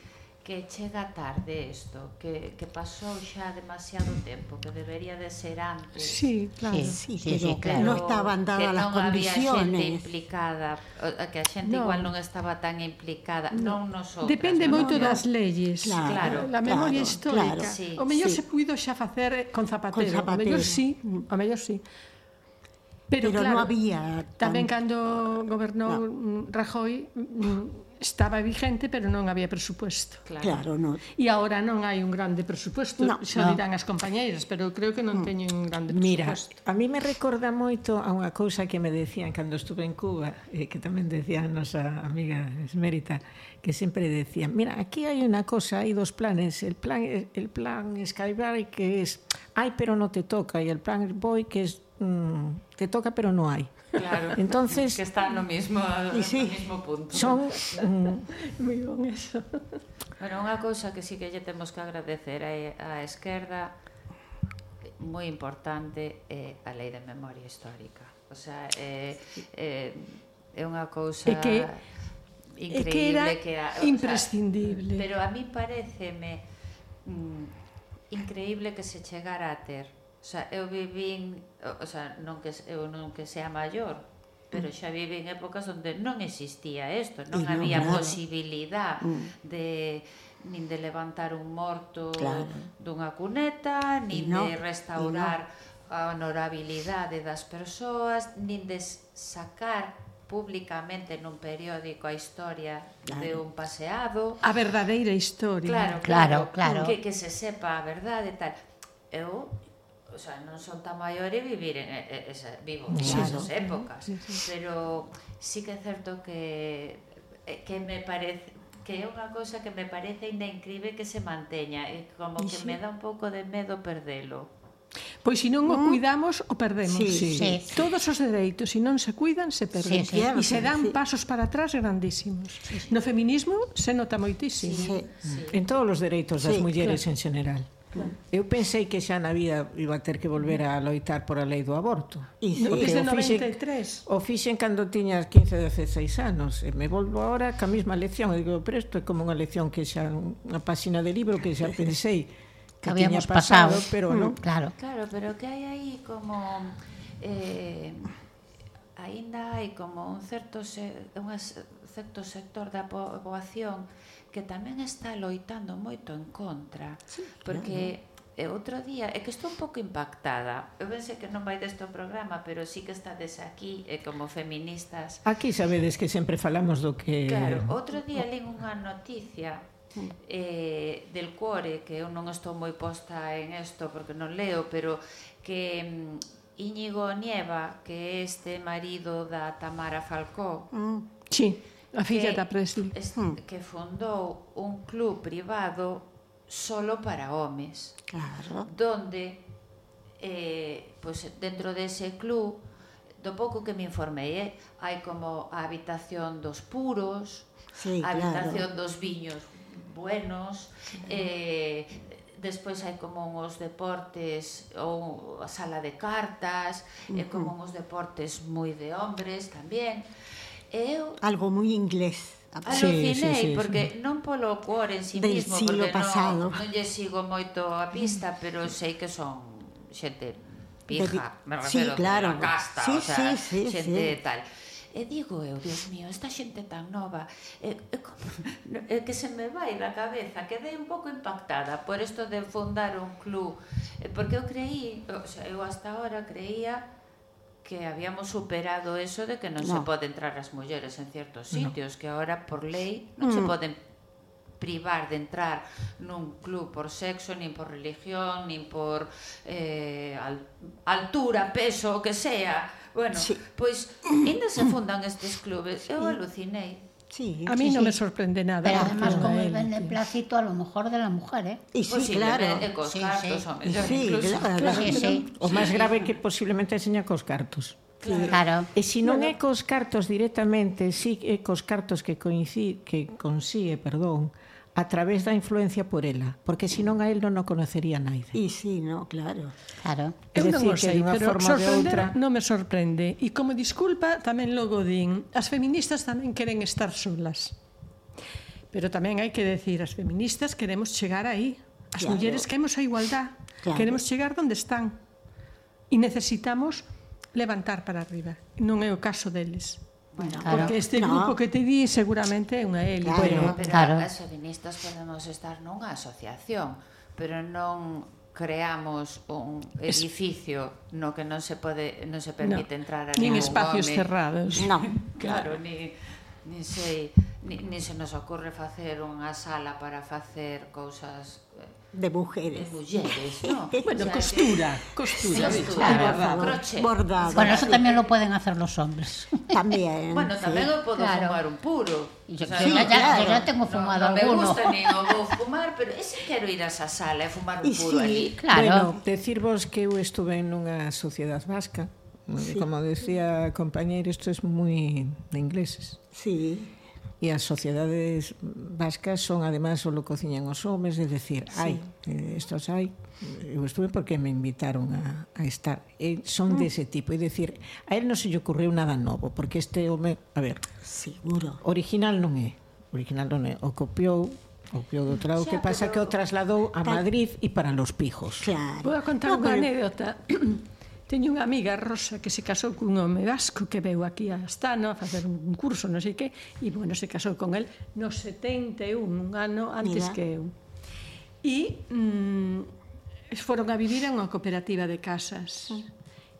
que chega tarde isto, que, que pasou xa demasiado tempo, que debería de ser antes. Sí, claro, sí, sí, sí, sí claro. Que non estaban dadas as condiciones. Que non había xente implicada, que a xente no. igual non estaba tan implicada, no. non nosotras. Depende non moito das leyes, claro, claro, la memoria claro, histórica. Claro, sí, o mellor sí. se puido xa facer con zapatero, con zapatero. o mellor sí, o mellor sí. Pero, pero claro, non había... Tan... Tamén cando gobernou no. Rajoy mm, estaba vigente, pero non había presupuesto. Claro, claro non. E agora non hai un grande presupuesto, no, xa no. dirán as compañeiras, pero creo que non mm. teñen un grande presupuesto. Mira, a mí me recorda moito a unha cousa que me decían cando estuve en Cuba, e eh, que tamén decía a nosa amiga Esmérita, que sempre decían, mira, aquí hai unha cosa, hai dos planes, el plan el plan Skybar que es, hai pero no te toca, e el plan Boy que es mm, te toca pero no hai. Claro. Entonces que está no mismo y sí, no mismo punto. Son mm, moi bon eso. Bueno, unha cousa que sí que lle temos que agradecer a, a esquerda moi importante é eh, a lei de memoria histórica. O sea, é eh, eh, é unha cousa é que increíble que era que a, imprescindible. Sea, pero a mí pareceme mm, increíble que se chegara a ter O sea, eu vivín, o sea, non que eu non que sea maior, pero mm. xa vivín épocas onde non existía isto, non, non había nada. posibilidad mm. de nin de levantar un morto claro. dunha cuneta, nin no, de restaurar no. a honorabilidade das persoas, nin de sacar públicamente nun periódico a historia claro. de un paseado. A verdadeira historia. Claro, claro, claro. claro. Que, que se sepa a verdade e tal. Eu o sea, non son tan maiores vivir en esa, vivo en claro. esas épocas, sí, sí. pero sí que é certo que eh, que me parece que é unha cosa que me parece ainda incrível que se manteña, e como que sí. me dá un pouco de medo perdelo. Pois se non o mm. cuidamos, o perdemos. Sí, sí. Sí. Todos os dereitos, se non se cuidan, se perden. Sí, sí, e se dan sí. pasos para atrás grandísimos. Sí, sí. No feminismo se nota moitísimo. Sí, sí. En todos os dereitos das sí, mulleres claro. en general. Mm. Eu pensei que xa na vida iba a ter que volver a loitar por a lei do aborto. Sí. Porque o fixen, 93. o fixen cando tiña 15 16 anos. E me volvo agora ca mesma lección. E digo, pero isto é como unha lección que xa unha páxina de libro que xa pensei que, que habíamos pasado, pasado, pero non. Mm, claro. Claro, pero que hai aí como... Eh, aínda hai como un certo, se, un certo sector da poboación po que tamén está loitando moito en contra, porque e eh, outro día, é que estou un pouco impactada. Eu pensei que non vai deste programa, pero sí que estades aquí e como feministas. Aquí sabedes que sempre falamos do que Claro, outro día lin unha noticia mm. eh, del cuore, que eu non estou moi posta en isto porque non leo, pero que mm, Íñigo Nieva, que é este marido da Tamara Falcó, mm, sí. A filla que, da Presley. Es, hmm. Que fundou un club privado solo para homes. Claro. Donde, eh, pues dentro dese de club, do pouco que me informei, eh, hai como a habitación dos puros, sí, a habitación claro. dos viños buenos, eh, despois hai como uns deportes ou a sala de cartas, eh, uh -huh. e como uns deportes moi de hombres tamén eu algo moi inglés Alucinei, sí, sí, sí, porque sí. non polo cuore en si sí Del mismo, siglo porque pasado. non, non lle sigo moito a pista, pero sei que son xente pija, de, me refiero sí, claro. a casta, sí, o sea, sí, sí, xente sí. tal. E digo eu, Dios mío, esta xente tan nova, e, e, como, e que se me vai da cabeza, quedei un pouco impactada por isto de fundar un club, porque eu creí, o sea, eu hasta ahora creía que habíamos superado eso de que non no. se pode entrar as mulleres en ciertos sitios, no. que agora por lei non mm. se poden privar de entrar nun club por sexo, nin por religión, nin por eh, altura, peso, o que sea. Bueno, sí. pois ainda se fundan estes clubes. Eu alucinei Sí. A mí Sí, sí. me sorprende nada. Pero además con el beneplácito a lo mejor de la mujer, ¿eh? Y sí, claro. Cos Sí, claro. Sí, sí. O máis grave que posiblemente enseña cos cartos. Claro. E se non é cos cartos directamente, sí é cos cartos que coincide, que consigue, perdón, a través da influencia por ela, porque senón a él non o conocería naide. E si, sí, no, claro. Claro. Eu non o sei, pero sorprender outra... non me sorprende. E como disculpa, tamén logo din, as feministas tamén queren estar solas. Pero tamén hai que decir, as feministas queremos chegar aí. As claro. mulleres queremos a igualdad. Claro. Queremos chegar onde están. E necesitamos levantar para arriba. Non é o caso deles. Bueno, claro. Porque este no. grupo que te di seguramente é unha élite. Claro, bueno, pero claro. as feministas podemos estar nunha asociación, pero non creamos un edificio no que non se pode non se permite no. entrar a nin espacios home. cerrados. No. Claro, claro. ni nin sei nin, nin se nos ocorre facer unha sala para facer cousas eh, de mujeres. De mujeres, ¿no? bueno, o sea, costura, que... costura, sí, costura, claro, crochet. Bordado. Bueno, eso también lo pueden hacer los hombres. También. bueno, tamén sí. podo claro. fumar un puro. Yo, o sea, sí, ya, claro. yo ya tengo fumado no, no alguno. Me gusta ni o vou fumar, pero ese quero ir a esa sala e fumar un y puro sí, ali. Claro. Bueno, decirvos que eu estuve nunha sociedade vasca Sí. Como decía compañeiro, isto é moi de ingleses. Sí. E as sociedades vascas son, además, solo cociñan os homes, é dicir, sí. hai, eh, estos hai. Eu estuve porque me invitaron a, a estar. E son mm. dese ah. tipo, é dicir, a él non se lle ocurriu nada novo, porque este home, a ver, seguro. Original non é, original non é, o copiou O copiou do Trao, que pasa que o trasladou a Madrid e para los pijos. Claro. Vou a contar no, unha pero... anécdota. Teño unha amiga rosa que se casou cun home vasco que veu aquí a Astano a facer un curso, non sei que, e bueno, se casou con el no 71, un ano antes Mira. que eu. E mm, foron a vivir en unha cooperativa de casas.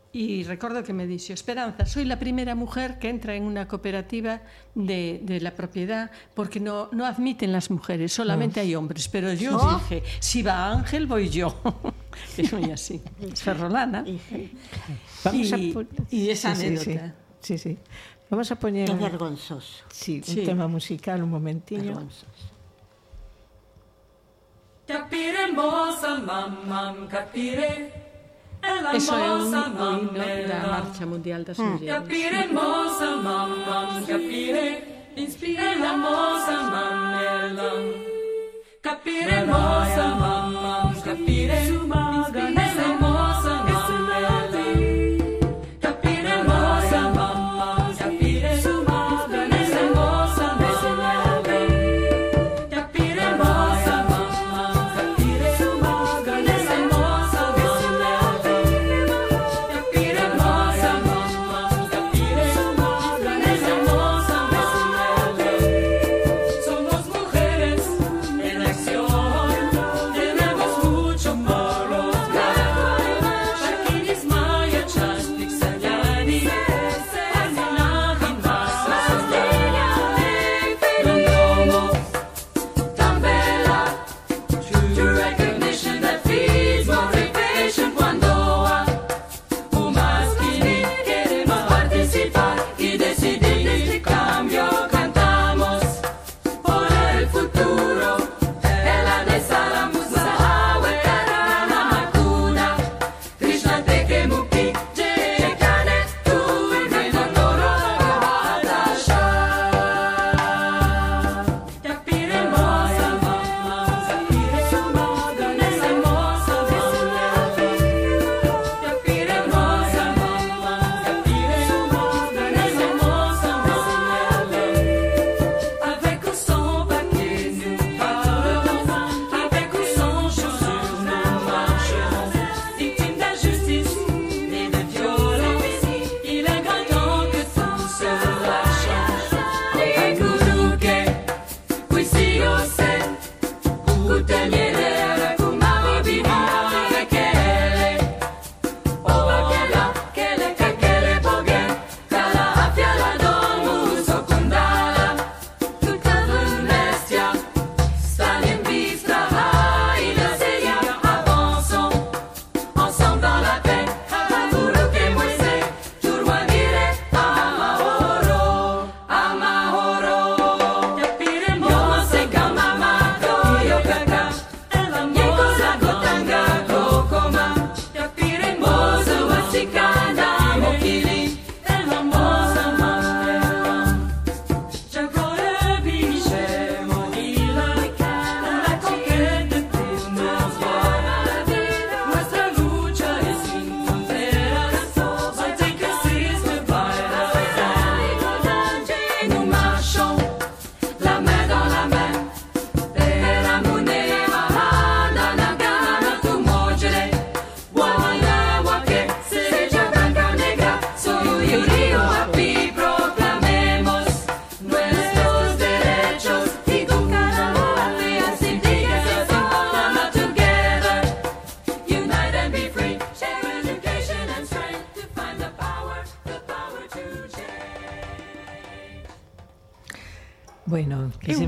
E recordo que me dixo, Esperanza, soy la primera mujer que entra en una cooperativa de, de la propiedad porque no, no admiten las mujeres, solamente hai hay hombres. Pero yo ¿Oh? dije, si va Ángel, voy yo. es muy así, es ferrolana. Y, y, esa anécdota. sí. sí. Vamos a poner. Es vergonzoso. Sí, un tema musical, un momentillo. Vergonzoso. Eso es un, un himno de la marcha mundial das mulleres. Capiremos a mamam, capire.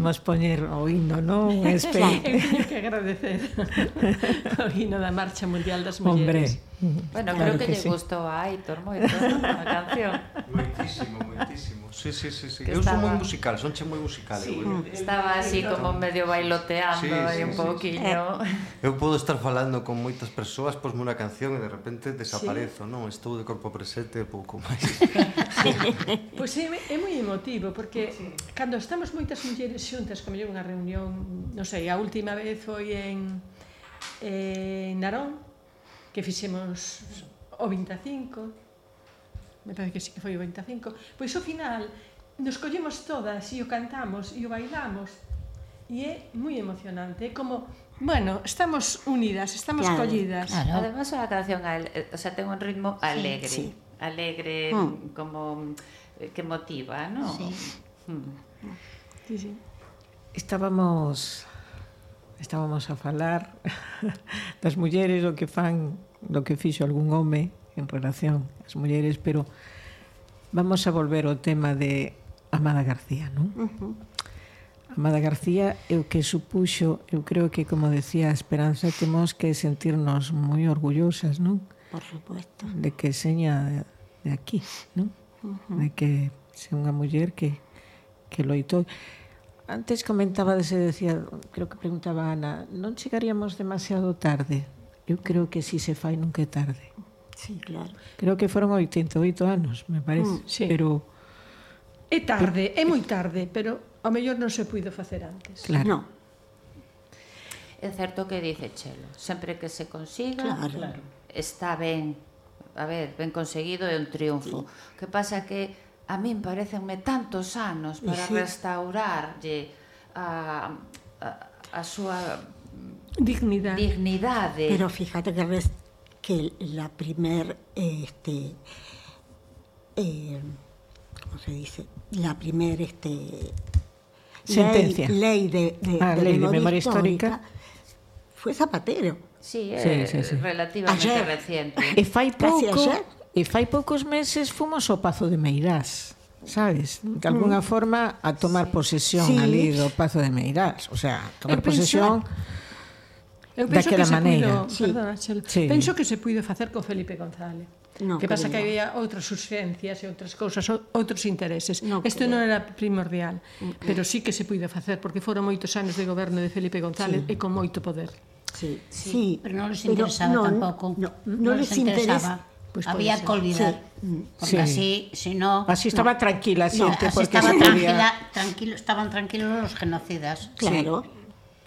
podemos poñer o hino, non? Espe... claro. que agradecer o hino da Marcha Mundial das Mulleres. Hombre, Bueno, claro creo que, que lle sí. gustou a Aitor moito a canción. Moitísimo, moitísimo. Sí, sí, sí, sí. Que eu estaba... sou moi musical, sonche moi musical. Sí, eu, estaba así como medio bailoteando sí, sí, un sí, pouquiño. Sí. Eu podo estar falando con moitas persoas, posme unha canción e de repente desaparezo, sí. non? Estou de corpo presente pouco máis. sí. pois pues é, é moi emotivo, porque sí. cando estamos moitas mulleres xuntas, como unha reunión, non sei, a última vez foi en, eh, en Narón, que fixemos o 25, me parece que sí que foi o 25, pois ao final nos collemos todas e o cantamos e o bailamos e é moi emocionante, é como Bueno, estamos unidas, estamos claro, collidas. Claro. Además a canción, al, o sea, ten un ritmo alegre, sí, sí. alegre mm. como eh, que motiva, ¿no? Sí. Mm. Sí, sí. Estábamos estábamos a falar das mulleres, o que fan, do que fixo algún home en relación ás mulleres, pero vamos a volver ao tema de Amada García, non? Amada García é o que supuxo, eu creo que, como decía Esperanza, temos que sentirnos moi orgullosas, non? Por supuesto. De que seña de aquí, non? Uh -huh. De que sea unha muller que, que loitou antes comentaba, se decía, creo que preguntaba Ana, non chegaríamos demasiado tarde? Eu creo que si se fai nunca é tarde. Sí, claro. Creo que foron 88 anos, me parece, mm, sí. pero é tarde, é moi tarde, pero ao mellor non se puido facer antes. Claro. No. É certo que dice Chelo, sempre que se consiga, claro. claro. está ben, a ver, ben conseguido é un triunfo. Sí. Que pasa que a min parecenme tantos anos para sí. restaurarlle a, a, a súa Dignidade. dignidade. pero fíjate que, res- que la primer, este, eh, ¿cómo se dice? La primer, este, Sentencia. ley, ley de, de, Ah, de ley de memoria, memoria histórica, histórica. fue Zapatero. Sí, é Sí, sí, sí. relativamente Ayer. reciente. E fai pouco. E fai poucos meses fomos ao Pazo de Meirás sabes? De alguna mm. forma a tomar posesión sí. ali do Pazo de Meirás, o sea, tomar penso, posesión Eu penso daquela que maneira. Puido, sí. perdona, Chelo, sí. Penso que se puido facer co Felipe González. No, que pasa creo. que había outras urxencias e outras cousas, outros intereses. No, Isto non era primordial, okay. pero sí que se puido facer, porque foron moitos anos de goberno de Felipe González sí. e con moito poder. Sí, sí, sí. pero non les interesaba pero, non, tampouco. no mm, no les, les interesaba. Interesa Pues Había que olvidar. Sí. Porque sí. así, si no... Así estaba no. tranquila, siente, no, así estaba tranquila, tranquilo, estaban tranquilos los genocidas. Claro. Sí.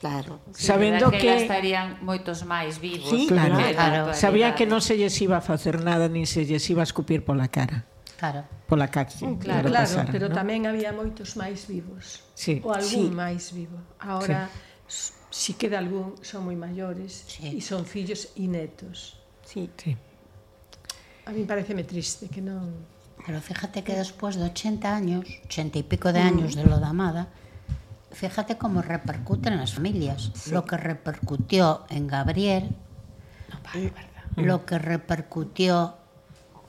Claro. Sí, Sabendo que, que estarían moitos máis vivos. Sí, claro. Que claro. Sabía que non se lles iba a facer nada nin se lles iba a escupir pola cara. Claro. Pola calle. Mm, claro, claro, pasara, pero ¿no? tamén había moitos máis vivos. Sí. Ou algún sí. máis vivo. Ahora sí. si queda algún son moi maiores sí. e son fillos e netos. Sí. sí. A mí pareceme triste que non... Pero fíjate que después de 80 años, 80 y pico de años de lo de Amada, fíjate cómo repercute en las familias. Lo que repercutió en Gabriel, lo que repercutió,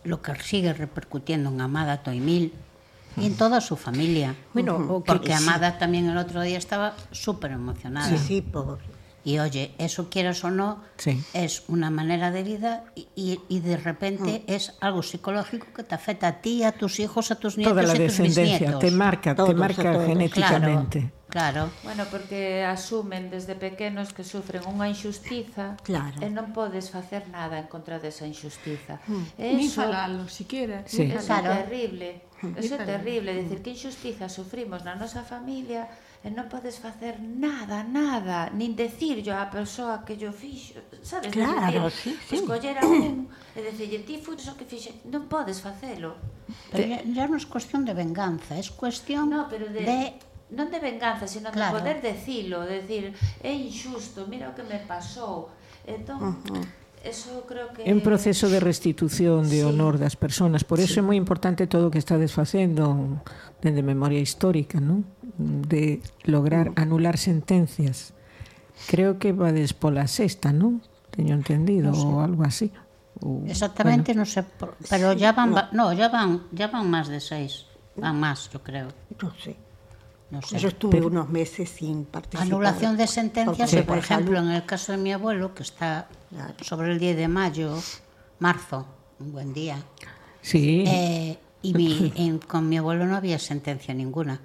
lo que sigue repercutiendo en Amada Toimil y en toda su familia. Bueno, Porque Amada también el otro día estaba súper emocionada. Sí, sí, por... Y oye, eso quieras o no, sí. es una manera de vida y, y de repente mm. es algo psicológico que te afecta a ti, a tus hijos, a tus nietos. Toda la y descendencia tus te marca, todos, te marca genéticamente. Claro. Claro. Bueno, porque asumen desde pequenos que sufren unha injustiza claro. e non podes facer nada en contra desa injustiza. Mm. Eso, Ni falalo, siquiera. Sí. Eso claro. é terrible. Eso é terrible. Decir mm. que injustiza sufrimos na nosa familia e non podes facer nada, nada, nin decirlo á persoa que yo fixo, sabes? Claro, decir, sí, sí. Escoller a un e decirle, ti fuches o que fixe, non podes facelo. Pero ya, ya non é cuestión de venganza, é cuestión no, pero de, de non de venganza, sino claro. de poder decilo, decir, é injusto, mira o que me pasou. Entón, uh -huh. eso creo que... un proceso de restitución de sí. honor das persoas, por eso sí. é moi importante todo o que estades facendo dende memoria histórica, non? De lograr anular sentencias. Creo que vades pola sexta, non? Teño entendido, ou algo así. Exactamente no sé, por- pero ya van, va- no, ya van, ya van más de seis, van más, yo creo. No sé. No sé. Yo estuve unos meses sin participar. Anulación de sentencias, por por ejemplo, salud. en el caso de mi abuelo, que está Claro. sobre el 10 de mayo, marzo, un buen día, Sí, eh, y mi- en- con mi abuelo no había sentencia ninguna.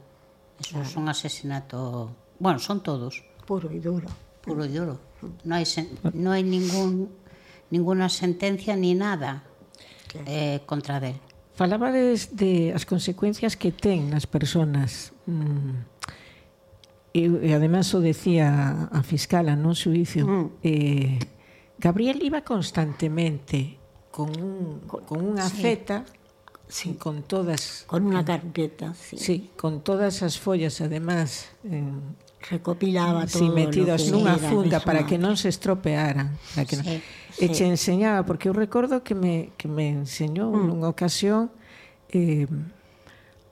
Eso claro. son asesinato... Bueno, son todos. Puro y duro. Puro y duro. Non hai, sen... Ah. no hai ningún, ninguna sentencia ni nada claro. eh, contra él. Falabades de as consecuencias que ten nas persoas. Mm. E, e además o decía a fiscala non xuicio. Mm. Eh, Gabriel iba constantemente con un, con unha sí. feta Sí, con todas. Con una carpeta, sí. Sí, con todas as follas, además. En, Recopilaba todo. Sí, metidas nunha funda para que non se estropearan. Para que sí, non. Sí. E che enseñaba, porque eu recordo que me, que me enseñou mm. nunha ocasión eh,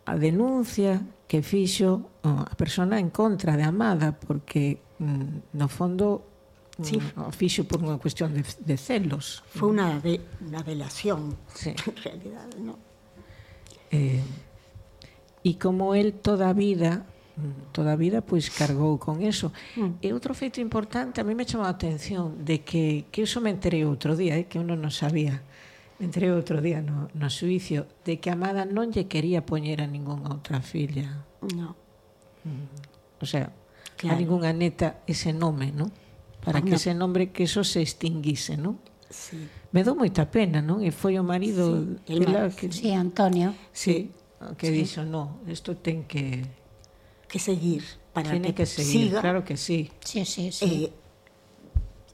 a denuncia que fixo oh, a persona en contra de Amada, porque mm, no fondo mm, sí. o fixo por unha cuestión de, de celos. Foi unha, de, unha delación, sí. en realidad, non? Eh, e como el toda a vida toda a vida pois cargou con eso. Mm. E outro feito importante a mí me chamou a atención de que que eso me enterei outro día, eh, que eu non sabía. Me enterei outro día no, no suicio de que Amada non lle quería poñer a ningunha outra filla. No. Mm. O sea, claro. a ningunha neta ese nome, ¿no? Para ah, que no. ese nombre que eso se extinguise, ¿no? Sí. Me dou moita pena, non? E foi o marido Sí, que Sí, Antonio. sí, que dixo, no, isto ten que Que seguir para tiene que que, seguir, siga claro que sí. Sí, sí, sí. eh,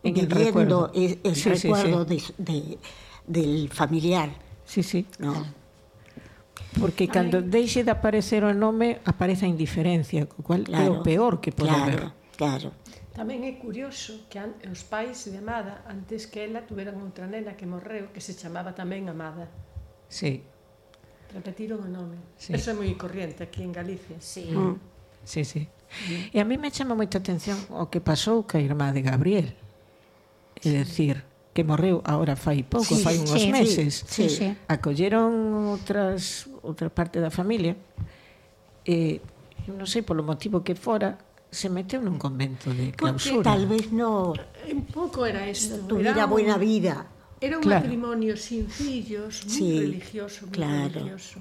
En el recuerdo. viviendo el, el Sí, sí, sí. recuerdo de de- del familiar, Sí, sí. ¿no? Porque cando deixe de aparecer o nome, aparece a indiferencia, co cual é o peor que pode haber. claro, claro. Tamén é curioso que os pais de Amada, antes que ela, tuveran outra nena que morreu, que se chamaba tamén Amada. Sí. Repetiron o nome. Sí. Eso é moi corriente aquí en Galicia. Sí. Mm. Sí, sí. Mm. E a mí me chama moita atención o que pasou ca irmá de Gabriel. É sí. decir, que morreu agora fai pouco, sí, fai uns sí, meses. Sí, sí, sí. Acolleron outras outra parte da familia e non sei polo motivo que fora, se meteu nun convento de Porque clausura. tal vez no Un pouco era isto. tuviera era un- buena vida. Era un Claro. matrimonio sin moi Sí, religioso, claro. religioso.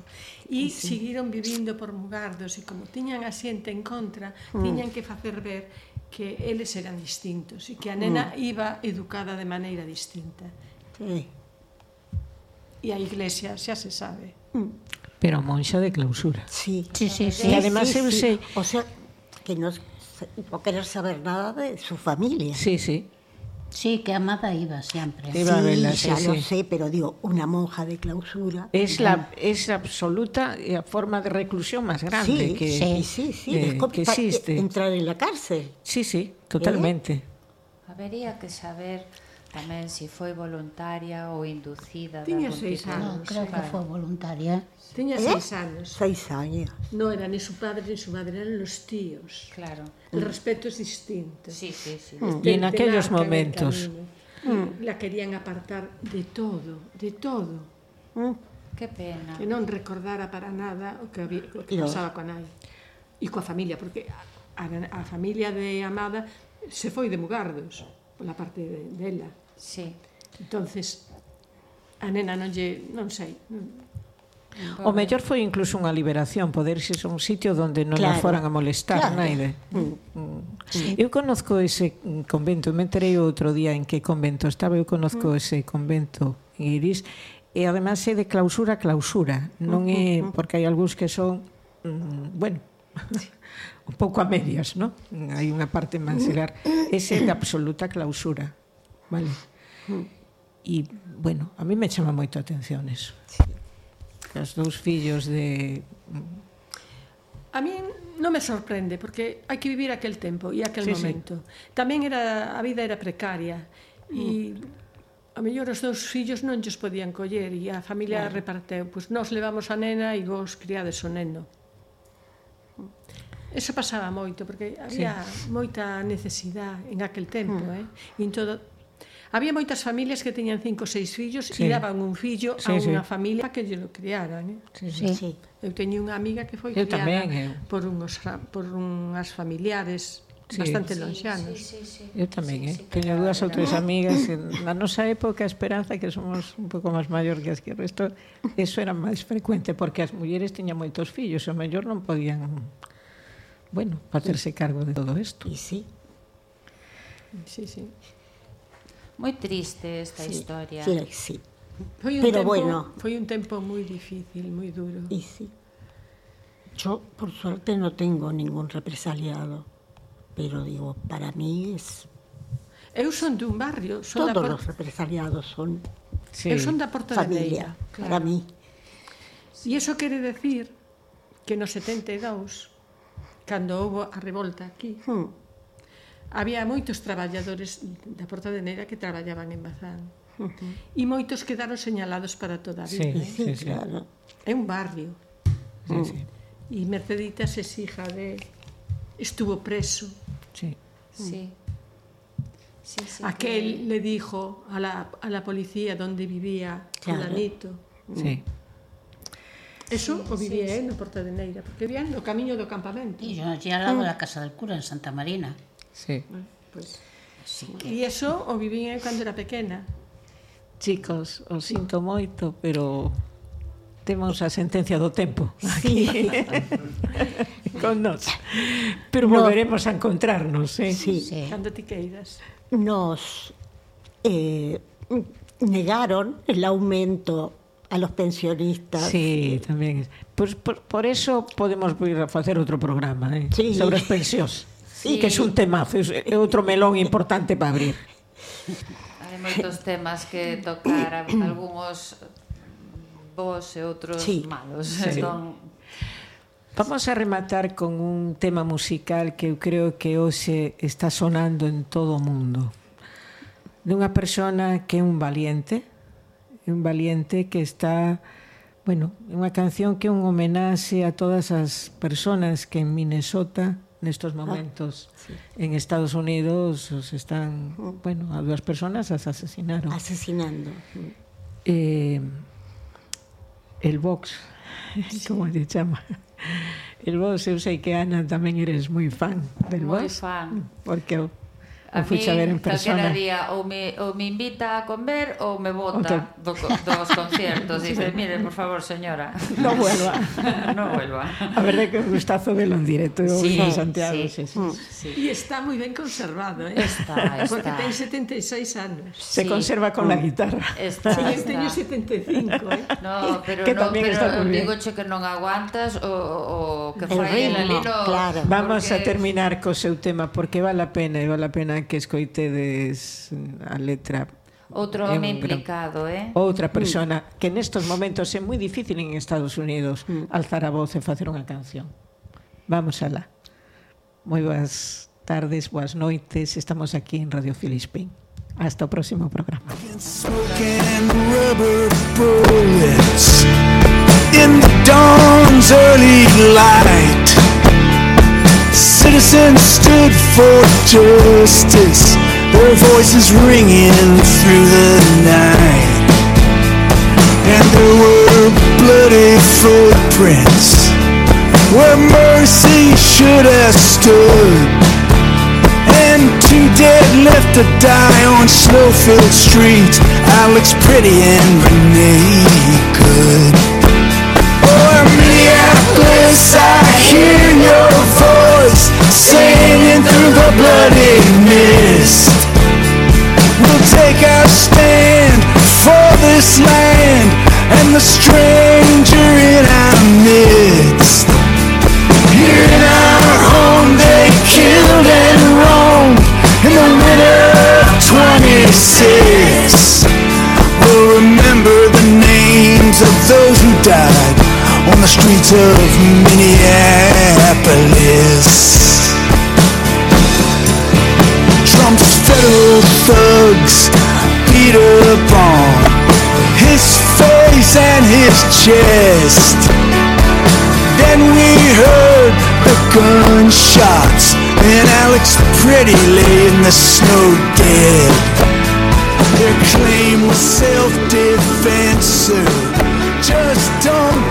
E seguiron vivindo por Mugardos e como tiñan a xente en contra, Mm. tiñan que facer ver que eles eran distintos e que a nena Mm. iba educada de maneira distinta. Sí. E a iglesia xa se sabe. Pero monxa de clausura. Sí. Sí, sí, sí. E además eu sei- O sea, que no, no querer saber nada de su familia. Sí, sí. Sí, que Amada iba siempre. Sí. Iba a verla, sí, ya lo sí. sé, pero digo, una monja de clausura. Es la es absoluta eh, forma de reclusión más grande sí, que sí, sí, sí, eh, que existe. entrar en la cárcel. Sí, sí, totalmente. Habería que saber Tamén se foi voluntaria ou inducida Tiña seis tipo. anos. No, creo que foi voluntaria. Tiña ¿Eh? seis anos. Seis años. No era ni su padre ni su madre, eran los tíos. Claro. El respeto es distinto. Sí, sí, sí. Mm. Y en aquellos momentos. Mm. La querían apartar de todo, de todo. Mm. Que pena. Que non recordara para nada o que, había, o que pasaba con nai. E coa familia, porque a, a, a familia de Amada se foi de Mugardos pola parte de, dela. Sí. Entonces, a nena non lle, non sei, non, O mellor foi incluso unha liberación, poder irse a un sitio onde non claro. a foran a molestar, claro. naide. Mm. mm. Sí. Eu conozco ese convento, me enterei outro día en que convento estaba, eu conozco mm. ese convento Iris, e además é de clausura a clausura, non é mm, mm, porque hai algúns que son, mm, bueno, sí un pouco a medias, non? Hai unha parte mancilar. Ese é de absoluta clausura, vale? E, bueno, a mí me chama moito a atención eso. Os dous fillos de... A mí non me sorprende, porque hai que vivir aquel tempo e aquel sí, momento. Sí. Tamén era a vida era precaria e a mellor os dous fillos non lles podían coller e a familia claro. reparteu, pois nós levamos a nena e vos criades o neno. Eso pasaba moito, porque había sí. moita necesidade en aquel tempo, mm. eh? E en todo, Había moitas familias que teñan cinco ou seis fillos sí. e daban un fillo sí, a unha sí. familia para que lle lo criaran, eh? Sí, sí. sí. Eu teño unha amiga que foi eu criada tamén, eu. por unos por unhas familiares sí. bastante sí, lonxanos. Sí, sí, sí, Eu tamén, sí, eh. Sí, teño dúas ou tres amigas na nosa época a esperanza que somos un pouco máis maior que as que o resto, eso era máis frecuente porque as mulleres tiñan moitos fillos, e o mellor non podían bueno, facerse cargo de todo isto. E sí. Sí, sí. Moi triste esta sí, historia. Sí, sí. Foi un Pero tempo, bueno. Foi un tempo moi difícil, moi duro. E sí. Yo, por suerte, no tengo ningún represaliado, pero digo, para mí es... Eu son dun barrio, son Todos da los represaliados son sí. Eu son da Porto de Familia, claro. para mí. E iso quere decir que no 72 cando houve a revolta aquí, hmm. había moitos traballadores da Porta de Neira que traballaban en Bazán. Uh -huh. E moitos quedaron señalados para toda a vida. Sí, eh? sí, sí. Claro. É un barrio. Sí, mm. sí. E Merceditas es hija de... Estuvo preso. Sí. Mm. Sí. Sí, sí, Aquel que... le dijo a la, a la policía donde vivía claro. fulanito. Sí. Mm. Eso sí, o vivía sí, eh, sí. Porta de Neira, porque vivían no camiño do campamento. E yo allí al lado da Casa del Cura, en Santa Marina. Sí. Ah, pues, Así que... E eso o vivía eu eh, cando era pequena. Chicos, os sinto moito, pero temos a sentencia do tempo aquí. Sí. Eh, con nós. Pero no. volveremos a encontrarnos, eh? Sí, sí. Cando ti queiras. Nos eh, negaron el aumento a los pensionistas. Sí, tamén. Pois pues, por, por eso podemos ir a facer outro programa, eh, sí. sobre as pensións. Sí. Que é un temazo, é outro melón importante para abrir. Hai moitos temas que tocar, algúns bons e outros sí. malos. Sí. Entón, Vamos a rematar con un tema musical que eu creo que hoxe está sonando en todo o mundo. Dunha persona que é un valiente, un valiente que está, bueno, é unha canción que é un homenaxe a todas as personas que en Minnesota nestos momentos en Estados Unidos os están, bueno, a dúas personas as asesinaron. Asesinando. Eh, el box, como se chama? El box, eu sei que Ana tamén eres moi fan del moi box, fan. porque a fui a ver en persona. Día, ou me, ou me invita a comer ou me bota do, dos conciertos. Dice, mire, por favor, señora. No vuelva. no vuelva. A verdade que gustazo velo en directo sí, en Santiago. Sí, sí, sí. sí. E está moi ben conservado, eh? Está, está. Porque ten 76 anos. Se sí. conserva con uh, la guitarra. Está, sí, está. teño 75, eh? No, pero que no, pero está digo che que non aguantas o, o que fai el alino. Claro. Vamos porque... a terminar co seu tema porque vale a pena, vale a pena que escoitedes a letra Outro un home implicado, eh? outra persona que nestos momentos é moi difícil en Estados Unidos alzar a voz e facer unha canción. Vamos alá. Moi boas tardes, boas noites. Estamos aquí en Radio Filispín. Hasta o próximo programa. In the dawn's early light. Citizens stood for justice, their voices ringing through the night. And there were bloody footprints where mercy should have stood. And two dead left to die on Snowfield Street Alex Pretty and Renee Good Minneapolis, I hear your voice Singing through the bloody mist. We'll take our stand for this land And the stranger in our midst. Here in our home they killed and wronged In the winter of 26 We'll remember the names of those who died On the streets of Minneapolis Trump's federal thugs beat upon His face and his chest. Then we heard the gunshots And Alex Pretty lay in the snow dead. Their claim was self-defense, sir. Just don't